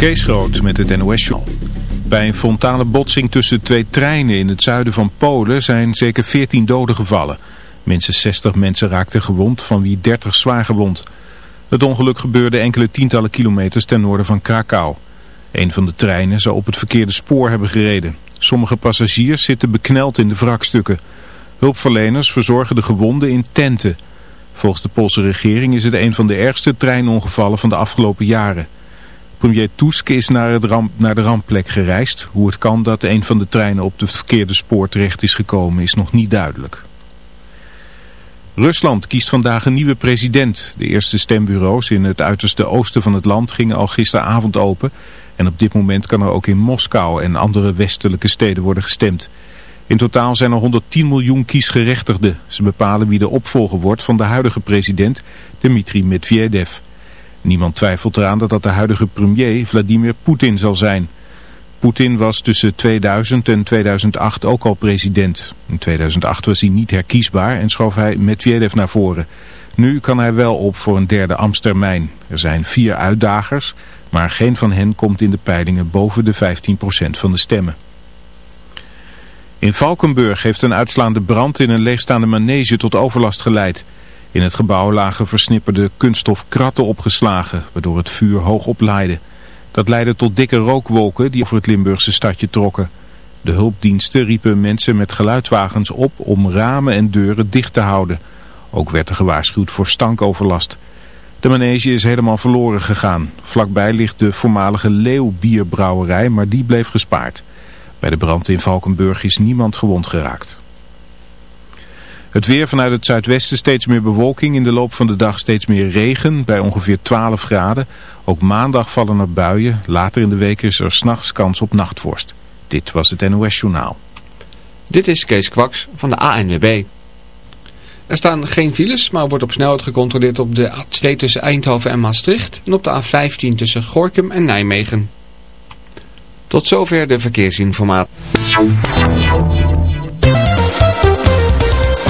Kees Groot met het NOS Show. Bij een frontale botsing tussen twee treinen in het zuiden van Polen zijn zeker 14 doden gevallen. Minstens 60 mensen raakten gewond, van wie 30 zwaar gewond. Het ongeluk gebeurde enkele tientallen kilometers ten noorden van Krakau. Een van de treinen zou op het verkeerde spoor hebben gereden. Sommige passagiers zitten bekneld in de wrakstukken. Hulpverleners verzorgen de gewonden in tenten. Volgens de Poolse regering is het een van de ergste treinongevallen van de afgelopen jaren. Premier Tusk is naar, het ramp, naar de rampplek gereisd. Hoe het kan dat een van de treinen op het verkeerde spoor terecht is gekomen is nog niet duidelijk. Rusland kiest vandaag een nieuwe president. De eerste stembureaus in het uiterste oosten van het land gingen al gisteravond open. En op dit moment kan er ook in Moskou en andere westelijke steden worden gestemd. In totaal zijn er 110 miljoen kiesgerechtigden. Ze bepalen wie de opvolger wordt van de huidige president, Dmitri Medvedev. Niemand twijfelt eraan dat dat de huidige premier Vladimir Poetin zal zijn. Poetin was tussen 2000 en 2008 ook al president. In 2008 was hij niet herkiesbaar en schoof hij Medvedev naar voren. Nu kan hij wel op voor een derde ambtstermijn. Er zijn vier uitdagers, maar geen van hen komt in de peilingen boven de 15% van de stemmen. In Valkenburg heeft een uitslaande brand in een leegstaande manege tot overlast geleid. In het gebouw lagen versnipperde kunststofkratten opgeslagen, waardoor het vuur hoog oplaaide. Dat leidde tot dikke rookwolken die over het Limburgse stadje trokken. De hulpdiensten riepen mensen met geluidswagens op om ramen en deuren dicht te houden. Ook werd er gewaarschuwd voor stankoverlast. De manege is helemaal verloren gegaan. Vlakbij ligt de voormalige Leeuwbierbrouwerij, maar die bleef gespaard. Bij de brand in Valkenburg is niemand gewond geraakt. Het weer vanuit het zuidwesten steeds meer bewolking. In de loop van de dag steeds meer regen bij ongeveer 12 graden. Ook maandag vallen er buien. Later in de week is er s'nachts kans op nachtvorst. Dit was het NOS Journaal. Dit is Kees Kwaks van de ANWB. Er staan geen files, maar wordt op snelheid gecontroleerd op de A2 tussen Eindhoven en Maastricht. En op de A15 tussen Gorkum en Nijmegen. Tot zover de verkeersinformatie.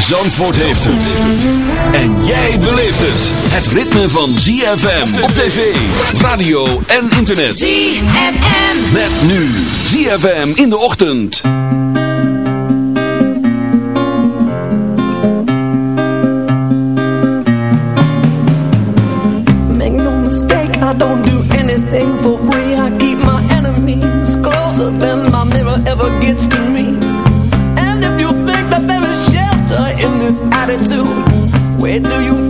Zandvoort heeft het. En jij beleeft het. Het ritme van ZFM op tv, radio en internet. ZFM. Met nu ZFM in de ochtend. Make no mistake, I don't do anything for free. I keep my enemies closer than my mirror ever gets to me. In this attitude, wait till you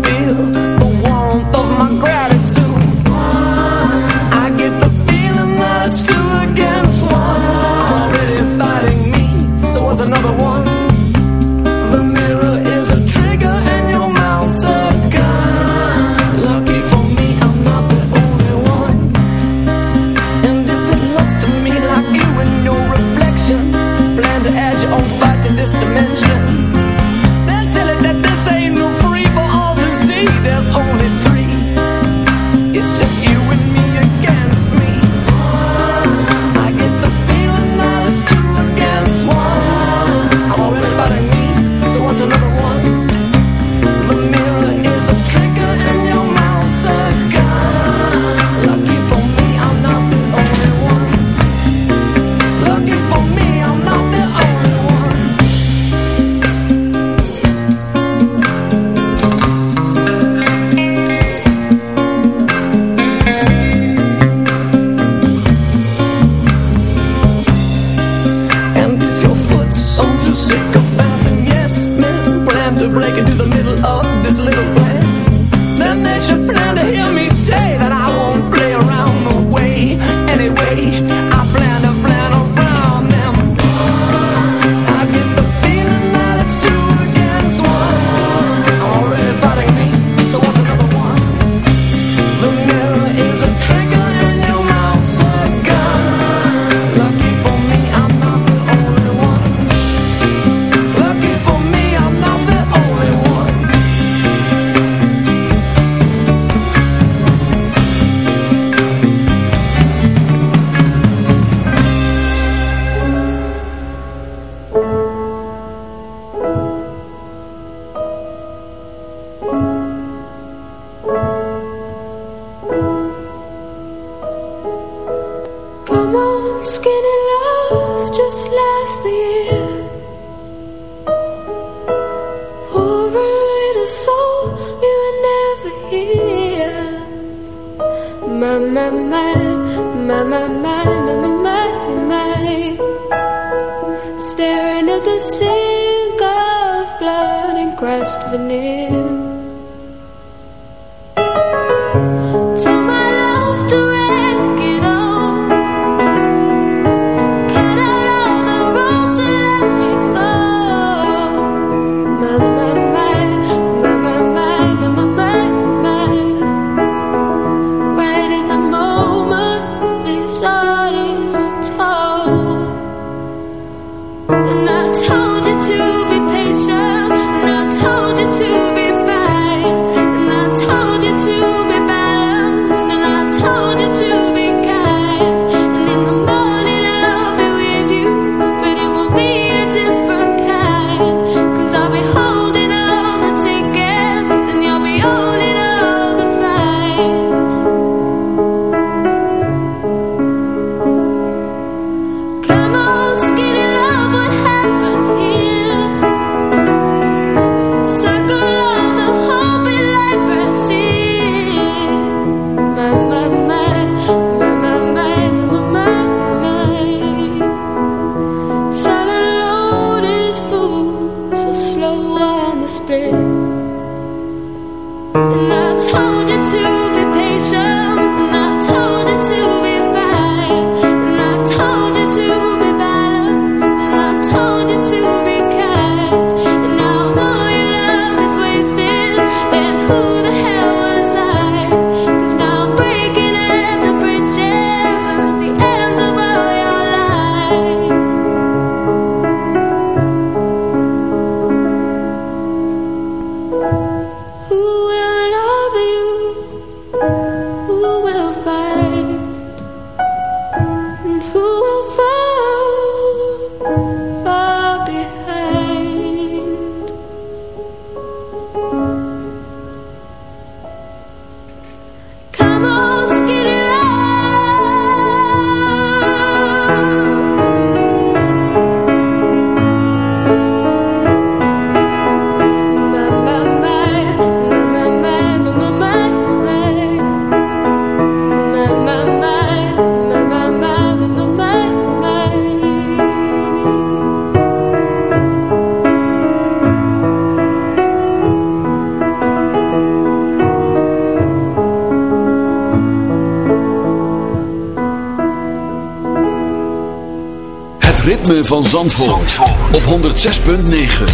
Op 106.9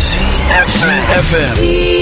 FM.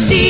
see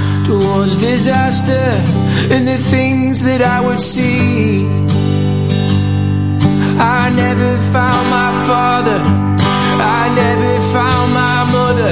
towards disaster and the things that I would see. I never found my father, I never found my mother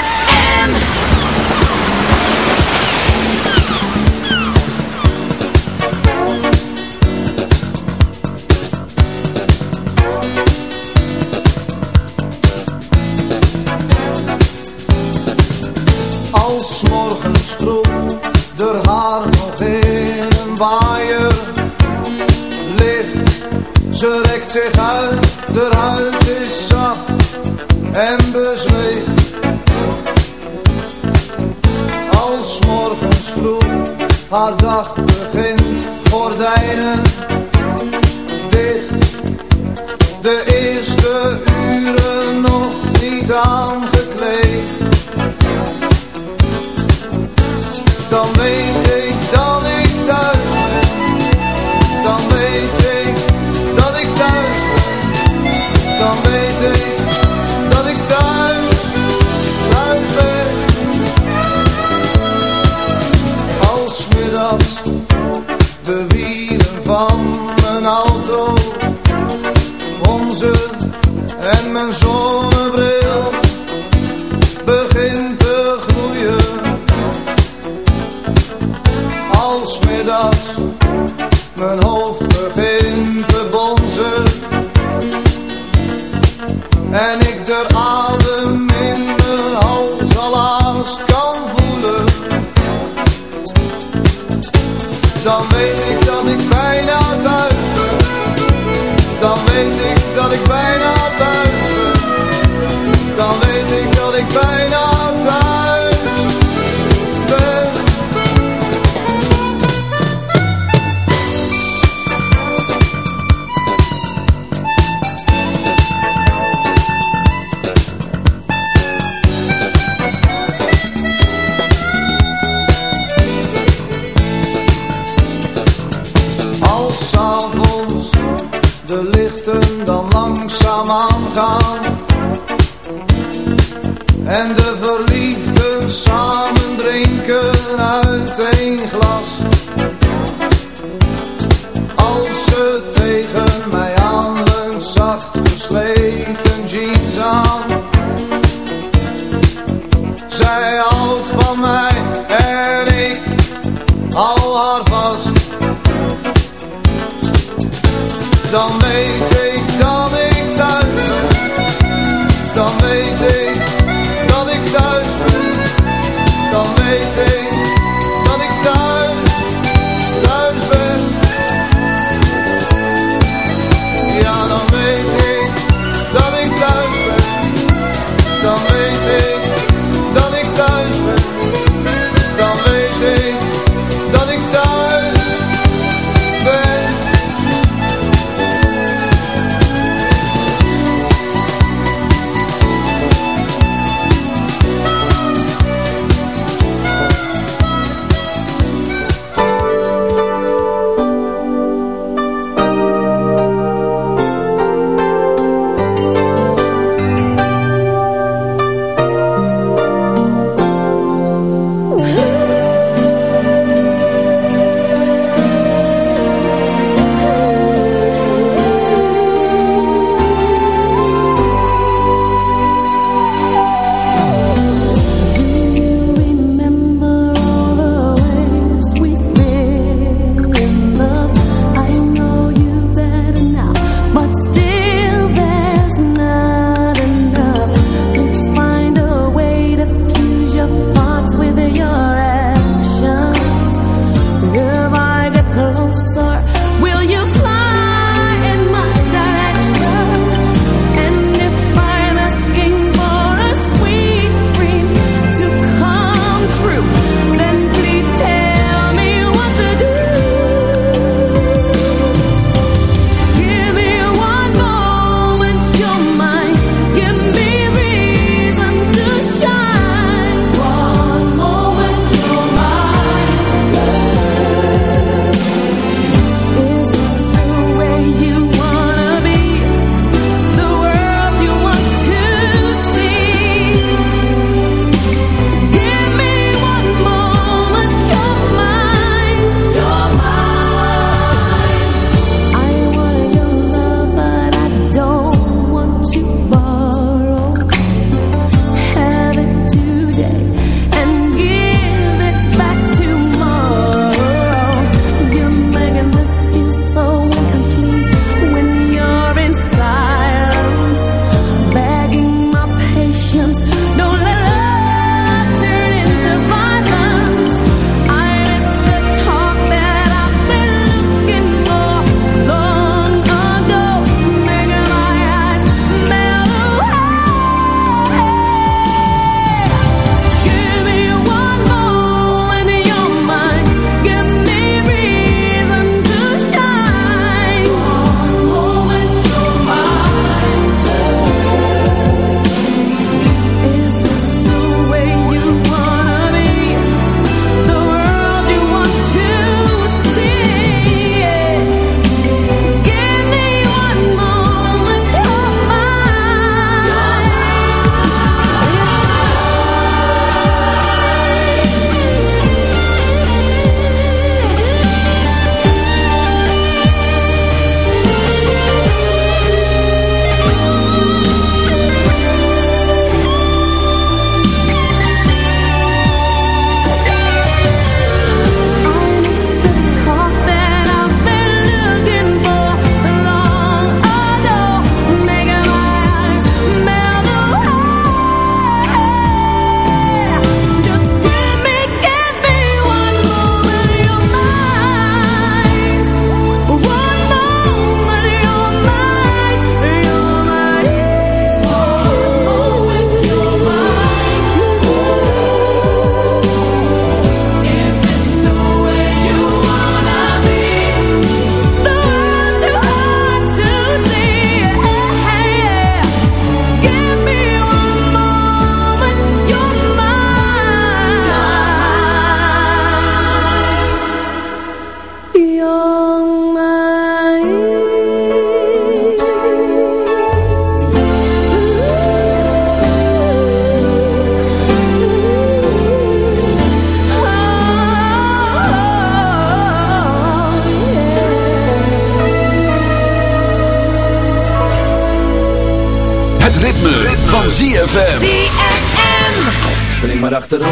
Zich uit, de huid is zacht en bezweet. Als morgens vroeg haar dag begint, gordijnen dicht. De eerste uren